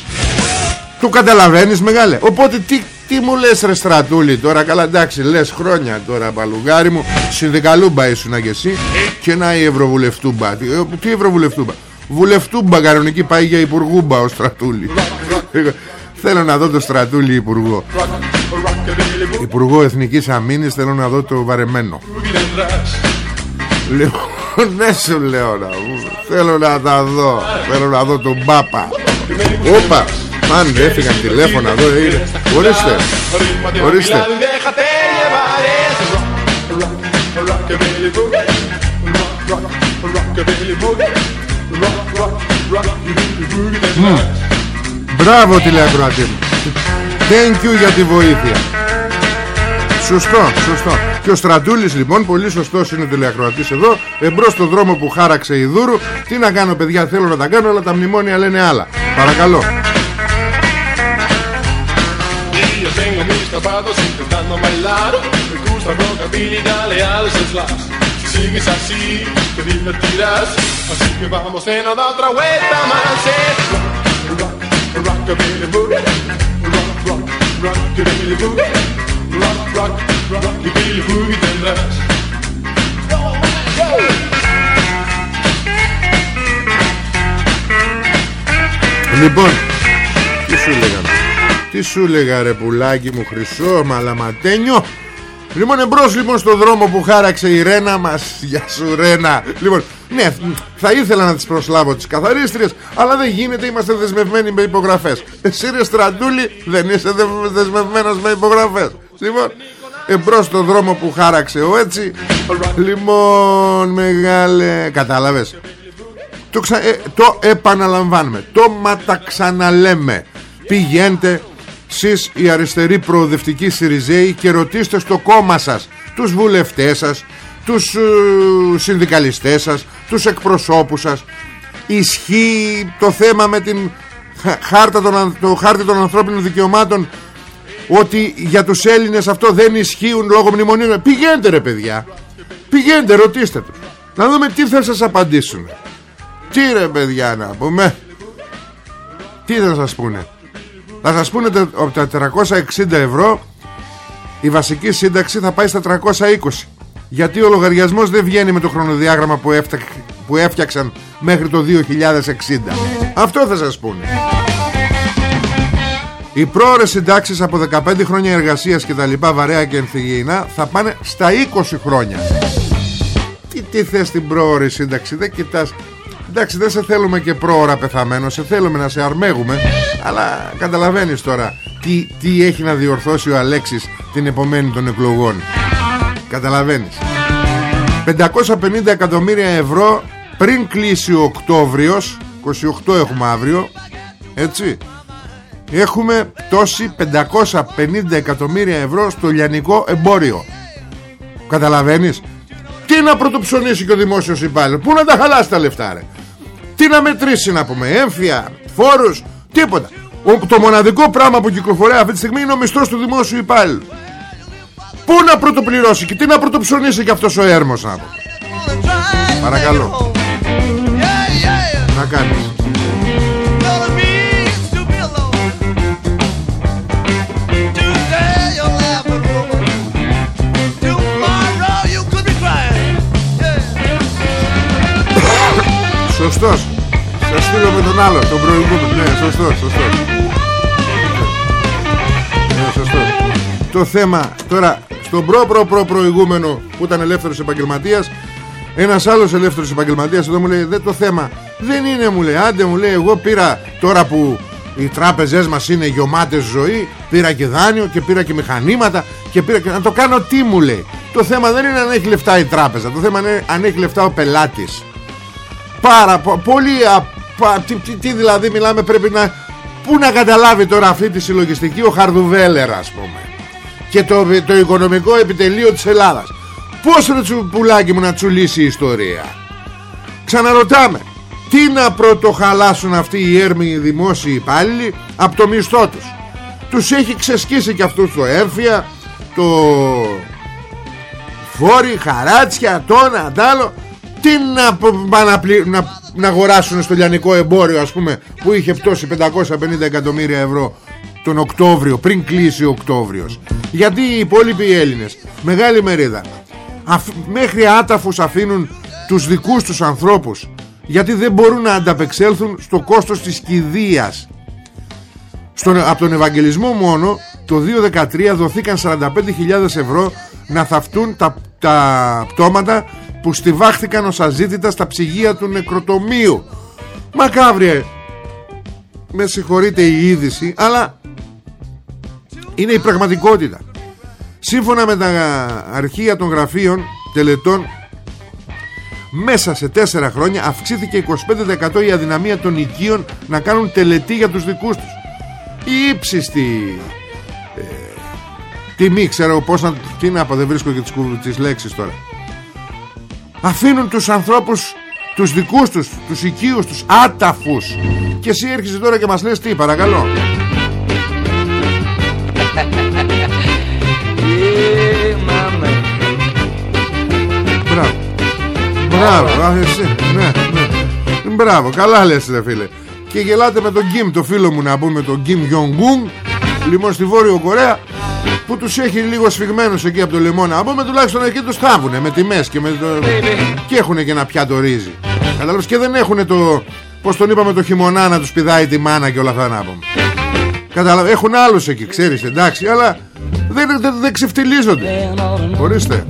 Το καταλαβαίνεις μεγάλε; Οπότε τι, τι μου λες ρε στρατούλη τώρα Καλά εντάξει λες χρόνια τώρα παλουγάρι μου. Συνδικαλούμπα ήσουν και εσύ Και να η Ευρωβουλευτούμπα. Τι, ε, τι Ευρωβουλευτούμπα; Βουλευτούμπα κανονική πάει για υπουργούμπα ο στρατούλη. Θέλω να δω το στρατούλη υπουργό. Υπουργό Εθνικής Αμήνης Θέλω να δω το βαρεμένο. Λοιπόν ναι σου λέω να Θέλω να τα δω. Θέλω να δω τον Πάπα. Όπα Πάνε έφυγαν τηλέφωνα εδώ είναι. Ορίστε Ορίστε Μπράβο τηλεακροατή μου. Thank you για τη βοήθεια. Σωστό, σωστό. Και ο Στρατούλης λοιπόν, πολύ σωστός είναι τηλεακροατής εδώ Εμπρός στο δρόμο που χάραξε η Δούρου. Τι να κάνω παιδιά, θέλω να τα κάνω Αλλά τα μνημόνια λένε άλλα. Παρακαλώ sigues así, te divertirás. Así que vamos en otra vuelta más. Rock, rockabilly boogie, rock, rock, rockabilly boogie, rock, rock, rockabilly boogie tendrás. Λοιπόν, τι σου λέγα Τι σου λέγα ρε πουλάκι μου χρυσό μαλαματένιο Λοιπόν εμπρός λοιπόν στο δρόμο που χάραξε η Ρένα μας. Γεια σου Ρένα. Λοιπόν ναι θα ήθελα να τις προσλάβω τις καθαρίστριες Αλλά δεν γίνεται είμαστε δεσμευμένοι με υπογραφές. Εσύ ρε στρατούλη δεν είσαι δεσμευμένος με υπογραφές. Λοιπόν εμπρός στο δρόμο που χάραξε ο έτσι. Λοιπόν μεγάλε Κατάλαβες. Το, ξα... ε, το επαναλαμβάνουμε Το ματαξαναλέμε Πηγαίνετε Σεις οι αριστεροί προοδευτικοί Σιριζέοι και ρωτήστε στο κόμμα σας τους βουλευτές σας τους ε, συνδικαλιστές σας τους εκπροσώπους σας. Ισχύει το θέμα με την χάρτα των, το χάρτη των ανθρώπινων δικαιωμάτων ότι για τους Έλληνες αυτό δεν ισχύουν λόγω μνημονίων. Πηγαίνετε ρε παιδιά. Πηγαίνετε ρωτήστε τους. Να δούμε τι θα σας απαντήσουν. Τι ρε παιδιά να πούμε. Τι θα σας πούνε θα σας πούνε από τα 460 ευρώ η βασική σύνταξη θα πάει στα 320 γιατί ο λογαριασμός δεν βγαίνει με το χρονοδιάγραμμα που, που έφτιαξαν μέχρι το 2060 αυτό θα σας πούνε. Οι πρόορες συντάξεις από 15 χρόνια εργασίας και τα λοιπά βαρέα και ενθυγιεινά θα πάνε στα 20 χρόνια. Τι, τι θες την πρόορη σύνταξη δεν κοιτάς Εντάξει δεν σε θέλουμε και πρόωρα πεθαμένο Σε θέλουμε να σε αρμέγουμε Αλλά καταλαβαίνεις τώρα τι, τι έχει να διορθώσει ο Αλέξης Την επομένη των εκλογών. Καταλαβαίνεις. 550 εκατομμύρια ευρώ Πριν κλείσει ο Οκτώβριος 28 έχουμε αύριο Έτσι. Έχουμε πτώση 550 εκατομμύρια ευρώ στο λιανικό εμπόριο. Καταλαβαίνεις. Τι να πρωτοψωνίσει και ο δημόσιος υπάλληλος. Πού να τα χαλάσει τα λεφτά ρε τι να μετρήσει να πούμε Έμφυα, φόρους, τίποτα. Το μοναδικό πράγμα που κυκλοφορεί αυτή τη στιγμή Είναι ο μισθός του δημόσιου υπάλληλου. Πού να πρωτοπληρώσει Και τι να πρωτοψωνίσει και αυτός ο έρμος να πούμε. Παρακαλώ. Να κάνεις Σωστός. Θα στείλω με τον άλλο Τον προηγούμενο. Ναι σωστός Σωστός. Ναι σωστός. Το θέμα τώρα Στον προ προ προ προηγούμενο Που ήταν ελεύθερος επαγγελματίας ένας άλλος ελεύθερος επαγγελματίας εδώ μου λέει δεν το θέμα δεν είναι μου λέει άντε μου λέει εγώ πήρα τώρα που οι τράπεζές μας είναι γεωμάτες ζωή πήρα και δάνειο και πήρα και μηχανήματα και πήρα και... να το κάνω τι μου λέει. Το θέμα δεν είναι αν έχει λεφτά η τράπεζα το θέμα είναι αν έχει λεφτά ο πελάτης Πάρα πολύ α, τι, τι, τι, δηλαδή μιλάμε πρέπει να Πού να καταλάβει τώρα αυτή τη συλλογιστική Ο Χαρδουβέλερ ας πούμε Και το, το οικονομικό επιτελείο της Ελλάδας. Πώς ρε τσου, πουλάκι μου να τσουλήσει η ιστορία; Ξαναρωτάμε. Τι να πρωτοχαλάσουν αυτοί οι έρμοι δημόσιοι υπάλληλοι Από το μισθό τους; Τους έχει ξεσκίσει και αυτούς το έμφυα το φόροι, χαράτσια, τόνα, τάλο τι να, να, να, να αγοράσουν στο λιανικό εμπόριο ας πούμε που είχε πτώσει 550 εκατομμύρια ευρώ τον Οκτώβριο πριν κλείσει ο Οκτώβριος. Γιατί οι υπόλοιποι Έλληνες μεγάλη μερίδα μέχρι άταφους αφήνουν τους δικούς τους ανθρώπους γιατί δεν μπορούν να ανταπεξέλθουν στο κόστος της κηδείας. Στον, από τον Ευαγγελισμό μόνο το 2013 δοθήκαν 45.000 ευρώ να θαυτούν τα, τα πτώματα που στηβάχθηκαν ως αζήτητα στα ψυγεία του νεκροτομείου. Μακάβριε με συγχωρείτε η είδηση αλλά είναι η πραγματικότητα. Σύμφωνα με τα αρχεία των γραφείων τελετών μέσα σε τέσσερα χρόνια αυξήθηκε 25% η αδυναμία των οικείων να κάνουν τελετή για τους δικούς τους. Η ύψιστη ε, τιμή ξέρω πως να, τι να πω δεν βρίσκω και τις, τις λέξεις τώρα αφήνουν τους ανθρώπους τους δικούς τους, τους οικείους τους άταφους. Και εσύ έρχεσαι τώρα και μας λες τι παρακαλώ. Μπράβο. Μπράβο, αχ, εσύ, ναι, ναι. Μπράβο, καλά λες ρε φίλε. Και γελάτε με τον Κιμ, το φίλο μου να πούμε Τον Κιμ Γιονγκούν Λοιπόν στη Βόρειο Κορέα Που τους έχει λίγο σφιγμένους εκεί από το λιμόνα Να πούμε τουλάχιστον εκεί τους θάβουνε Με τιμές και με το... Και έχουν και ένα πιάτο ρύζι Καταλάβεις και δεν έχουν το Πως τον είπαμε το χειμωνά να τους πηδάει τη μάνα και όλα αυτά να πούμε Καταλάβει, έχουν άλλους εκεί, ξέρεις, εντάξει, αλλά δεν, δεν, δεν ξεφτυλίζονται. Ορίστε.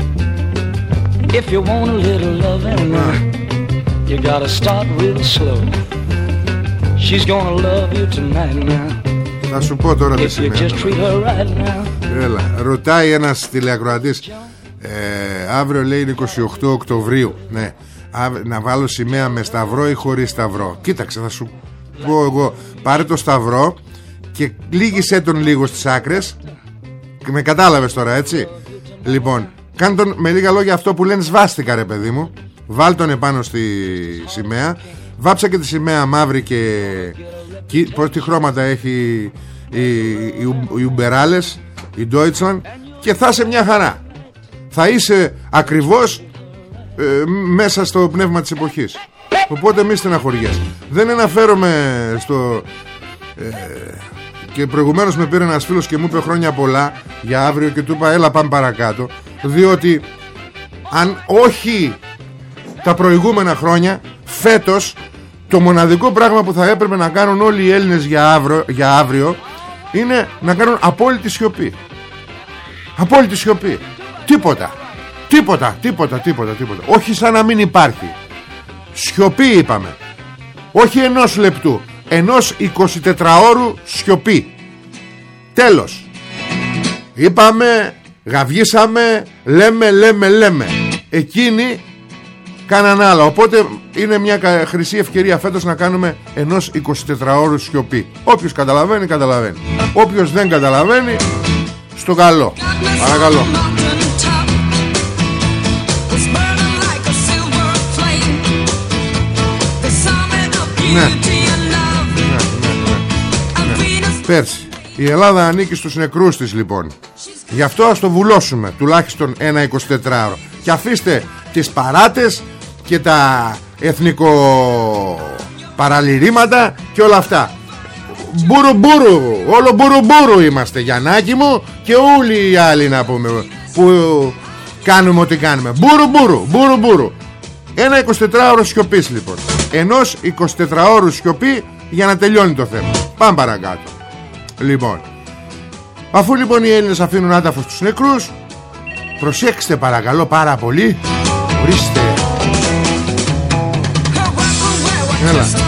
If you want a little loving, you gotta start real slow. She's gonna love you tonight now. Θα σου πω τώρα τι σημαίνει. Right Έλα, ρωτάει ένας τηλεακροατής ε, Αύριο λέει είναι 28 Οκτωβρίου Ναι, να βάλω σημαία με σταυρό ή χωρίς σταυρό. Κοίταξε θα σου πω εγώ. Πάρε το σταυρό και λίγησέ τον λίγο στις άκρες. Με κατάλαβες τώρα έτσι; Λοιπόν κάνε τον με λίγα λόγια αυτό που λένε σβάστηκα ρε παιδί μου βάλ τον επάνω στη σημαία. Βάψα και τη σημαία μαύρη και, και πως τι χρώματα έχει οι, οι, οι Ουμπεράλες η Deutschland και θα είσαι μια χαρά. Θα είσαι ακριβώς ε, μέσα στο πνεύμα της εποχής. Οπότε μη στεναχωριές δεν αναφέρομαι στο ε, και προηγουμένως με πήρε ένας φίλος και μου είπε χρόνια πολλά για αύριο και του είπα έλα πάμε παρακάτω διότι αν όχι τα προηγούμενα χρόνια φέτος το μοναδικό πράγμα που θα έπρεπε να κάνουν όλοι οι Έλληνες για αύριο, για αύριο είναι να κάνουν απόλυτη σιωπή. Απόλυτη σιωπή. Τίποτα. Τίποτα τίποτα τίποτα τίποτα. Όχι σαν να μην υπάρχει. Σιωπή είπαμε. Όχι ενός λεπτού. Ενός 24 ώρου σιωπή. Τέλος. Είπαμε γαβγίσαμε λέμε λέμε λέμε. Εκείνοι κάναν άλλα οπότε είναι μια χρυσή ευκαιρία φέτος να κάνουμε ενός 24 ώρου σιωπή. Όποιος καταλαβαίνει καταλαβαίνει. Όποιος δεν καταλαβαίνει στο καλό. Παρακαλώ. Ναι. Πέρσι. Η Ελλάδα ανήκει στους νεκρούς της λοιπόν. Γι' αυτό ας το βουλώσουμε Τουλάχιστον ένα 24ωρο Και αφήστε τις παράτες Και τα εθνικο παραλυρήματα Και όλα αυτά. Μπούρου μπούρου Όλο μπούρου μπούρου είμαστε Γιαννάκη μου Και όλοι οι άλλοι να πούμε Που κάνουμε ό,τι κάνουμε. Μπούρου μπούρου Μπούρου μπούρου Ένα 24ωρο σιωπής λοιπόν. Ενός 24ωρου σιωπή για να τελειώνει το θέμα. Πάμε παρακάτω. Λοιπόν Αφού λοιπόν οι Έλληνες αφήνουν άταφος τους νεκρούς Προσέξτε παρακαλώ πάρα πολύ. Ορίστε Έλα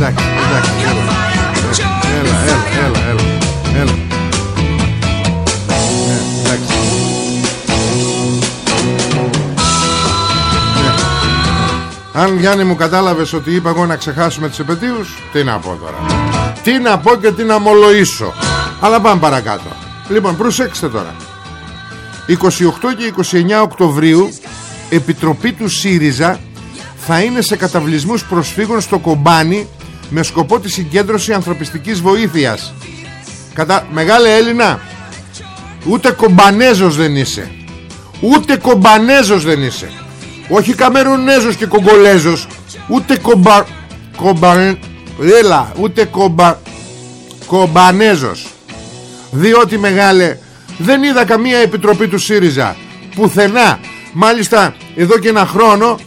Εντάξει, εντάξει, έλα. Έλα, έλα, έλα, έλα. έλα. Αν Γιάννη μου κατάλαβες ότι είπα εγώ να ξεχάσουμε τις επαιτίους Τι να πω τώρα Τι να πω και τι να μολοήσω Αλλά πάμε παρακάτω Λοιπόν προσέξτε τώρα 28 και 29 Οκτωβρίου Επιτροπή του ΣΥΡΙΖΑ θα είναι σε καταβλισμούς προσφύγων στο Κομπάνι με σκοπό τη συγκέντρωση ανθρωπιστικής βοήθειας. Κατα... Μεγάλε Έλληνα Ούτε κομπανέζος δεν είσαι. Ούτε κομπανέζος δεν είσαι. Όχι Καμερουνέζος και Κογκολέζος Ούτε κομπα... κομπα... Έλα Ούτε κομπα... Κομπανέζος. Διότι μεγάλε Δεν είδα καμία επιτροπή του ΣΥΡΙΖΑ. Πουθενά. Μάλιστα εδώ και ένα χρόνο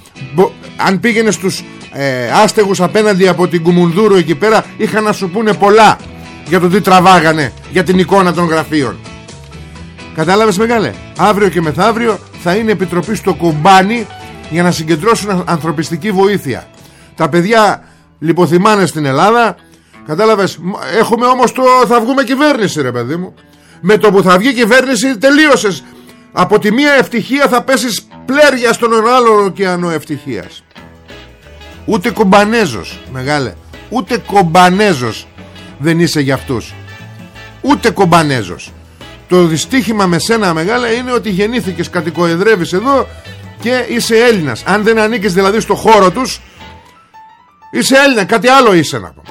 Αν πήγαινε στους ε, άστεγους απέναντι από την Κουμουνδούρου εκεί πέρα Είχαν να σου πούνε πολλά Για το τι τραβάγανε Για την εικόνα των γραφείων. Κατάλαβες μεγάλε; Αύριο και μεθαύριο θα είναι επιτροπή στο κομπάνι Για να συγκεντρώσουν ανθρωπιστική βοήθεια. Τα παιδιά λιποθυμάνε στην Ελλάδα. Κατάλαβες; Έχουμε όμως το θα βγούμε κυβέρνηση ρε παιδί μου. Με το που θα βγει κυβέρνηση τελείωσες. Από τη μία ευτυχία θα πέσεις πλέρια στον άλλο ωκεανό ευτυχίας Ούτε κομπανέζος Μεγάλε Ούτε κομπανέζος δεν είσαι για αυτούς Ούτε κομπανέζος το δυστύχημα με σένα μεγάλα είναι ότι γεννήθηκες κατοικοεδρεύεις εδώ και είσαι Έλληνας. Αν δεν ανήκεις δηλαδή στο χώρο τους, είσαι Έλληνα. Κάτι άλλο είσαι να πω.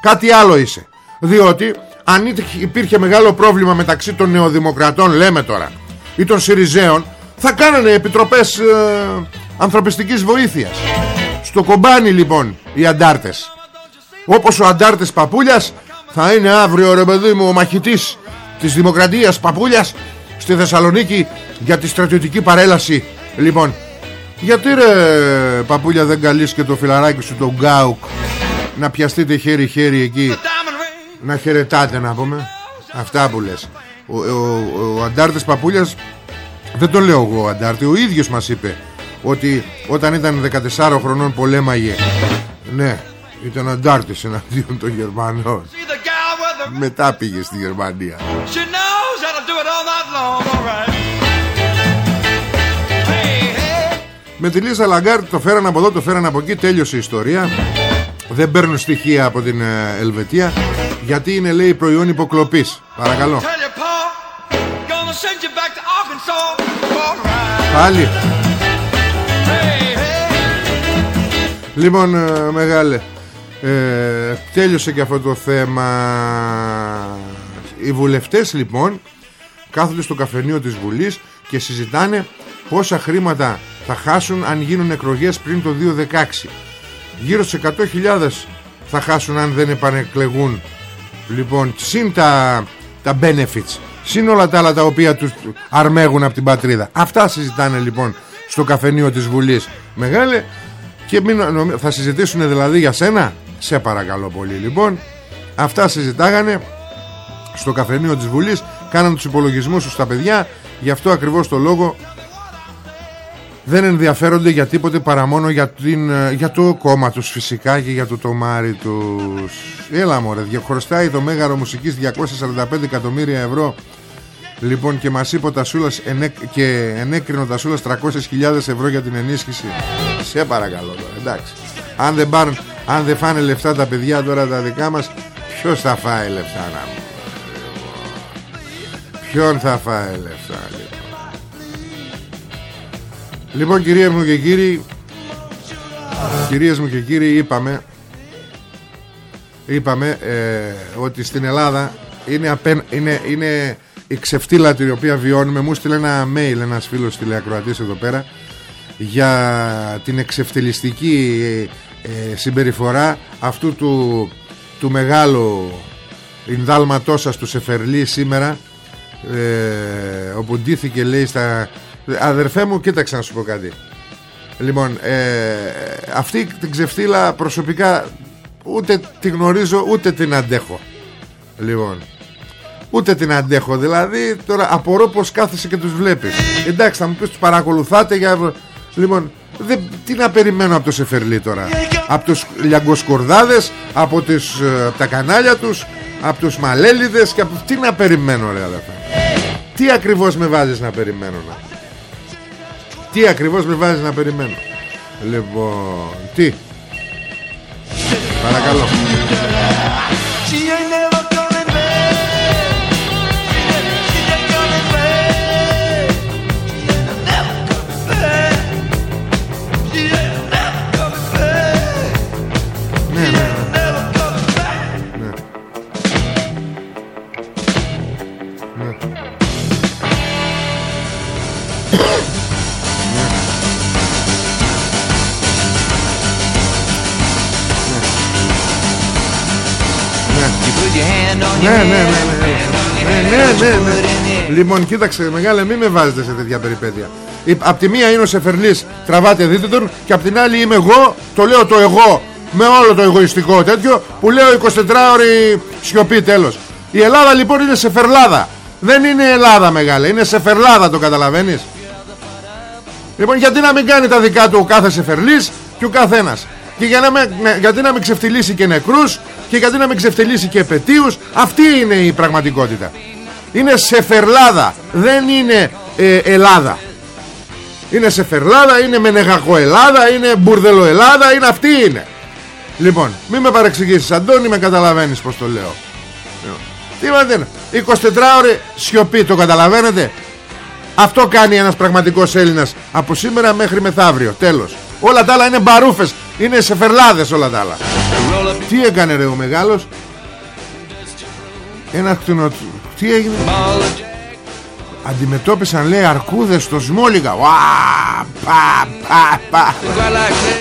Κάτι άλλο είσαι. Διότι αν υπήρχε μεγάλο πρόβλημα μεταξύ των νεοδημοκρατών, λέμε τώρα, ή των Συριζέων, θα κάνανε επιτροπές ε, ανθρωπιστικής βοήθειας. Στο κομπάνι λοιπόν οι αντάρτες. Όπως ο αντάρτες Παπούλιας θα είναι αύριο ρε παιδί μου ο μαχητής της Δημοκρατίας Παπούλιας στη Θεσσαλονίκη για τη στρατιωτική παρέλαση. Λοιπόν γιατί ρε Παπούλια δεν καλείς και το φιλαράκι σου τον Γκάουκ να πιαστείτε χέρι χέρι εκεί να χαιρετάτε να πούμε. Αυτά που λες. Ο, ο, ο Αντάρτης Παπούλιας δεν το λέω εγώ ο Αντάρτη ο ίδιος μας είπε ότι όταν ήταν 14 χρονών πολέμαγε. Ναι ήταν Αντάρτης εναντίον των Γερμανών. Μετά πήγε στη Γερμανία. Με τη λίστα Λαγκάρντ το φέραν από εδώ, το φέραν από εκεί Τέλειωσε η ιστορία. Δεν παίρνουν στοιχεία από την ε, Ελβετία Γιατί είναι λέει προϊόν υποκλοπής. Παρακαλώ. Πάλι Λοιπόν ε, μεγάλε ε, τέλειωσε και αυτό το θέμα. Οι βουλευτές λοιπόν κάθονται στο καφενείο της Βουλής και συζητάνε πόσα χρήματα θα χάσουν αν γίνουν εκλογές πριν το 2016 γύρω σε 100.000 θα χάσουν αν δεν επανεκλεγούν λοιπόν συν τα, τα benefits συν όλα τα άλλα τα οποία τους αρμέγουν από την πατρίδα. Αυτά συζητάνε λοιπόν στο καφενείο της Βουλής. Μεγάλε και μην, θα συζητήσουν δηλαδή για σένα; Σε παρακαλώ πολύ. Λοιπόν Αυτά συζητάγανε Στο καφενείο της Βουλής. Κάναν τους υπολογισμούς τους στα παιδιά. Γι' αυτό ακριβώς το λόγο δεν ενδιαφέρονται για τίποτε παρά μόνο για, την, για το κόμμα τους φυσικά και για το τομάρι τους. Έλα μωρέ, χρωστάει το μέγαρο μουσικής 245 εκατομμύρια ευρώ Λοιπόν και μας είπε ο Τασούλας και ενέκρινε ο Τασούλας 300.000 ευρώ για την ενίσχυση. Σε παρακαλώ τώρα εντάξει. Αν δεν πάρουν αν δεν φάνε λεφτά τα παιδιά τώρα τα δικά μας Ποιος θα φάει λεφτά να μου Ποιον θα φάει λεφτά λοιπόν. Λοιπόν κυρίες μου και κύριοι Κυρίες μου και κύριοι είπαμε Είπαμε ε, ότι στην Ελλάδα είναι, απεν, είναι, είναι η ξεφτύλα την οποία βιώνουμε Μου στείλε ένα mail ένας φίλος τηλεακροατής εδώ πέρα Για την εξευτελιστική ε, συμπεριφορά αυτού του, του μεγάλου Ινδάλματός σας του Σεφερλή σήμερα ε, όπου ντύθηκε λέει στα αδερφέ μου κοίταξε να σου πω κάτι. Λοιπόν ε, αυτή την ξεφτύλα προσωπικά ούτε την γνωρίζω ούτε την αντέχω. Λοιπόν ούτε την αντέχω. Δηλαδή τώρα απορώ πως κάθεσαι και τους βλέπεις. Εντάξει θα μου πεις τους παρακολουθάτε για... λοιπόν δεν, τι να περιμένω από το Σεφερλί τώρα; Από τους λιαγκοσκορδάδες Από, τις, ε, από τα κανάλια τους Από τους μαλέλιδες και από... Τι να περιμένω ρε αδερφέ; Τι ακριβώς με βάζεις να περιμένω να... Τι ακριβώς με βάζεις να περιμένω; Λοιπόν Τι; Παρακαλώ Ναι, ναι, ναι, ναι, ναι, ναι, ναι. Λοιπόν, κοίταξε, μεγάλε, μην με βάζετε σε τέτοια περιπέτεια. Απ' τη μία είναι ο Σεφερλής, τραβάτε δείτε τον, και απ' την άλλη είμαι εγώ, το λέω το εγώ, με όλο το εγωιστικό τέτοιο, που λέω 24 ώρη σιωπή τέλος. Η Ελλάδα λοιπόν είναι Σεφερλάδα. Δεν είναι Ελλάδα μεγάλε, είναι Σεφερλάδα το καταλαβαίνεις. Λοιπόν, γιατί να μην κάνει τα δικά του ο κάθε Σεφερλής και ο καθένας. Και για να με, γιατί να μην ξεφτυλίσει και νεκρούς και γιατί να μην ξεφτυλίσει και επαιτίους αυτή είναι η πραγματικότητα. Είναι σεφερλάδα δεν είναι ε, Ελλάδα. Είναι σεφερλάδα είναι Ελλάδα είναι Ελλάδα είναι αυτή είναι. Λοιπόν μην με παρεξηγήσεις Αντώνη με καταλαβαίνεις πως το λέω. Τι είπατε 24 ώρες σιωπή το καταλαβαίνετε; Αυτό κάνει ένας πραγματικός Έλληνας από σήμερα μέχρι μεθαύριο τέλος. Όλα τα άλλα είναι μπαρούφες είναι σεφερλάδες όλα τα άλλα. Τι έκανε ρε ο μεγάλος; Ένα κτηνο... Τι έγινε; Αντιμετώπισαν λέει αρκούδες στο Σμόλικα πα, πα, πα.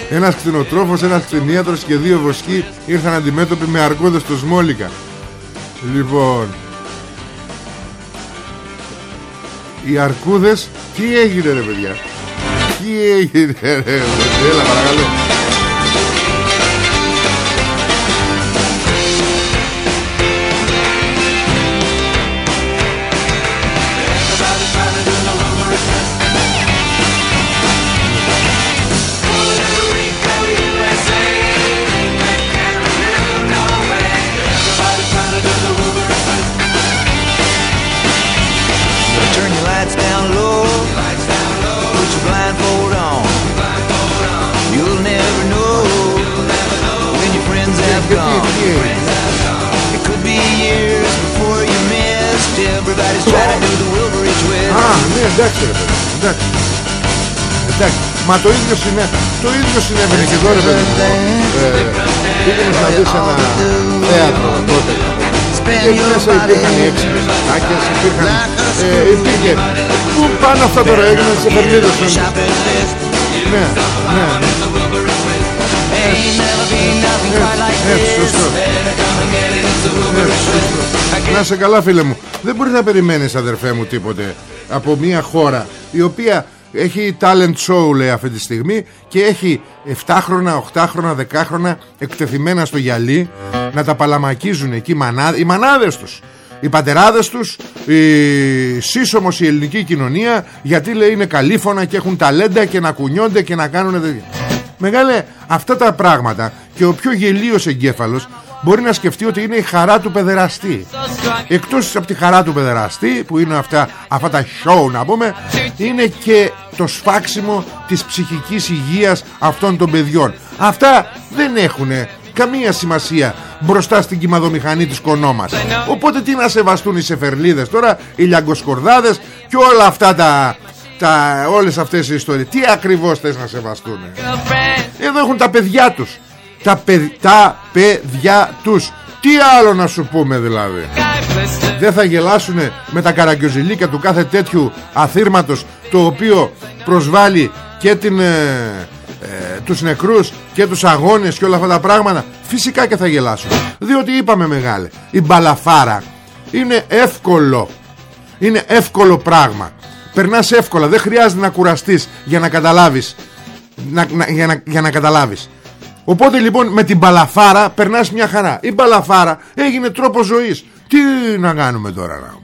Ένας κτηνοτρόφος Ένας κτηνίατρος και δύο βοσκοί Ήρθαν αντιμέτωποι με αρκούδες στο Σμόλικα Λοιπόν Οι αρκούδες Τι έγινε ρε παιδιά; Τι έγινε ρε Έλα παρακαλώ εντάξει ρε παιδί εντάξει. εντάξει Μα το ίδιο συνέβη Το ίδιο συνέβαινε και εδώ ρε παιδί ε, Πήγαινες να δεις ένα θέατρο τότε. Και μέσα υπήρχαν οι έξυπνες αστάκες Υπήρχαν ε, Υπήρχε. Πού πάνε αυτά τώρα έγιναν τις εφερμίδες Ναι Ναι έτσι, σωστό. Να σε καλά φίλε μου. Δεν μπορεί να περιμένεις αδερφέ μου τίποτε Από μια χώρα Η οποία έχει talent show λέει αυτή τη στιγμή Και έχει 7 χρόνια, 8 χρόνια, 10 χρόνια Εκτεθειμένα στο γυαλί Να τα παλαμακίζουν εκεί οι μανάδες τους. Οι πατεράδες τους η σύσσωμος η ελληνική κοινωνία γιατί λέει είναι καλήφωνα και έχουν ταλέντα και να κουνιόνται και να κάνουν Μεγάλε αυτά τα πράγματα και ο πιο γελίος εγκέφαλος μπορεί να σκεφτεί ότι είναι η χαρά του παιδεραστή. Εκτός από τη χαρά του παιδεραστή που είναι αυτά, αυτά τα show να πούμε είναι και το σφάξιμο της ψυχικής υγείας αυτών των παιδιών. Αυτά δεν έχουν καμία σημασία μπροστά στην κυμαδομηχανή της κονόμας. Οπότε τι να σεβαστούν οι σεφερλίδες τώρα οι λιαγκοσκορδάδες και όλα αυτά τα τα, όλες αυτές οι ιστορίες. Τι ακριβώς θες να σεβαστούν εδώ έχουν τα παιδιά τους τα, τα παιδιά τους. Τι άλλο να σου πούμε δηλαδή; Δεν θα γελάσουν με τα καραγκιοζηλίκια του κάθε τέτοιου αθήρματος το οποίο προσβάλλει και την, ε, ε, τους νεκρούς και τους αγώνες και όλα αυτά τα πράγματα. Φυσικά και θα γελάσουν διότι είπαμε μεγάλε η μπαλαφάρα είναι εύκολο. Είναι εύκολο πράγμα. Περνάς εύκολα. Δεν χρειάζεται να κουραστείς για να καταλάβεις. Να, να, για, να, για να καταλάβεις οπότε λοιπόν με την μπαλαφάρα περνάς μια χαρά. Η μπαλαφάρα έγινε τρόπο ζωής. Τι να κάνουμε τώρα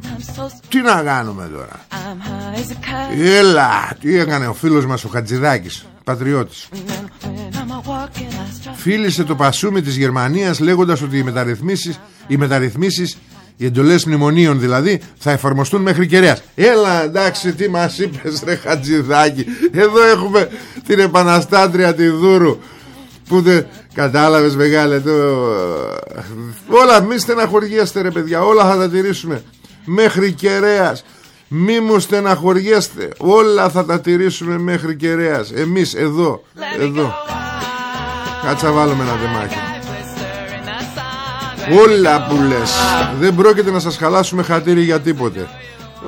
τι να κάνουμε τώρα; Έλα τι έκανε ο φίλος μας ο Χατζηδάκης πατριώτης; Φίλησε το πασούμι της Γερμανίας λέγοντας ότι οι μεταρρυθμίσεις, οι μεταρρυθμίσεις
οι εντολές μνημονίων δηλαδή θα εφαρμοστούν μέχρι κεραίας έλα εντάξει τι μας είπες ρε Χατζηδάκη. Εδώ έχουμε την επαναστάτρια τη Δούρου που δεν κατάλαβες μεγάλε το... όλα μη στεναχωριέστε ρε παιδιά όλα θα τα τηρήσουμε. Μέχρι κεραίας. Μη μου στεναχωριέστε όλα θα τα τηρήσουμε μέχρι κεραίας. Εμείς εδώ εδώ. Κάτσα βάλουμε ένα δεμάκι. Όλα που λες. Δεν πρόκειται να σας χαλάσουμε χατήρι για τίποτε.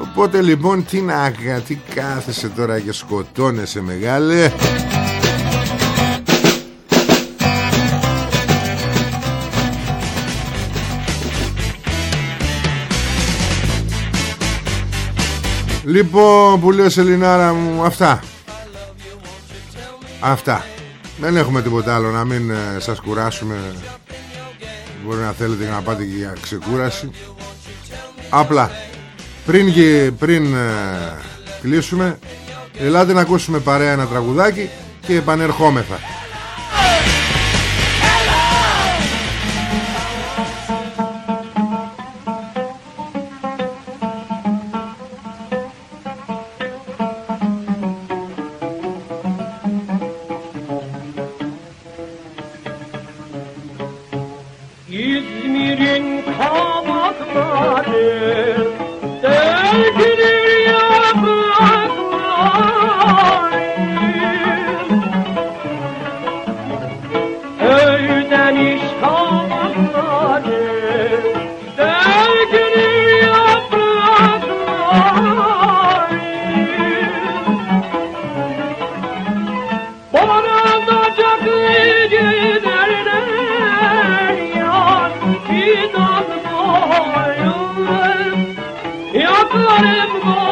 Οπότε λοιπόν τι να τι κάθεσαι τώρα και σκοτώνεσαι μεγάλε Λοιπόν που λέω Σελινάρα μου αυτά. Αυτά. Δεν έχουμε τίποτα άλλο να μην ε, σας κουράσουμε. Μπορεί να θέλετε να πάτε και για ξεκούραση. Απλά Πριν, και, πριν ε, κλείσουμε Ελάτε να ακούσουμε παρέα ένα τραγουδάκι Και επανερχόμεθα Morgen, morgen.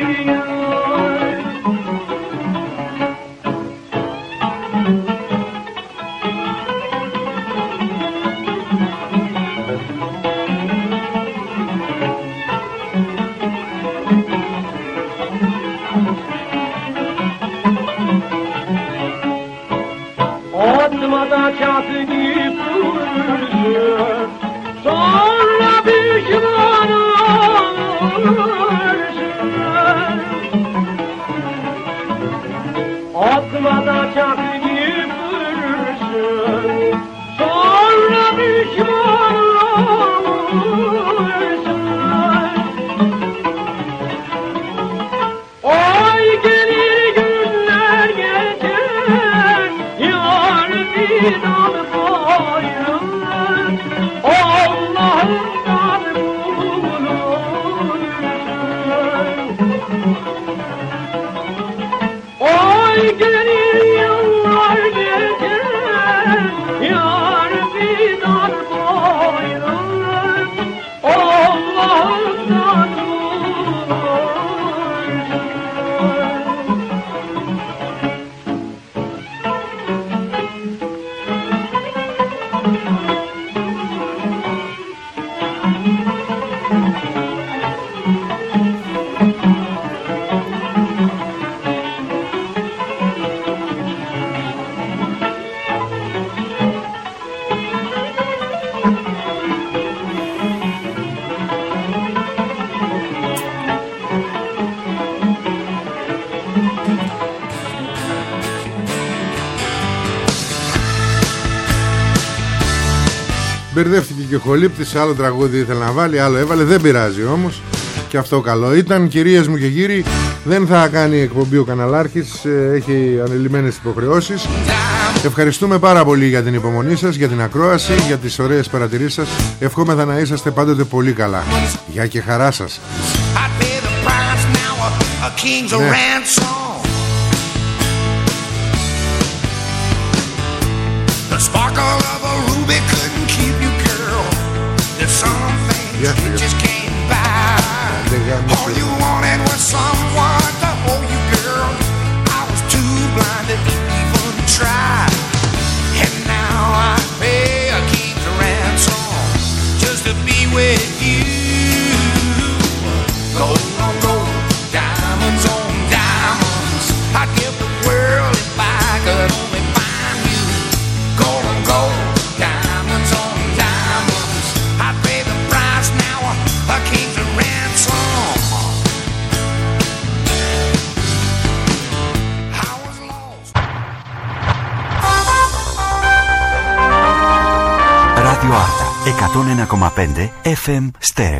Thank you.
Μπερδεύτηκε και ο Χολύπτης Άλλο τραγούδι ήθελε να βάλει Άλλο έβαλε δεν πειράζει όμως. Και αυτό καλό ήταν. Κυρίες μου και κύριοι Δεν θα κάνει εκπομπή ο καναλάρχης ε, Έχει ανελημμένες υποχρεώσεις. Ευχαριστούμε πάρα πολύ για την υπομονή σας Για την ακρόαση Για τις ωραίες παρατηρήσεις σας. Ευχόμεθα να είσαστε πάντοτε πολύ καλά. Γεια και χαρά σας. Ναι. Yeah, you just came by. All you wanted was
some. 101,5 FM Stereo.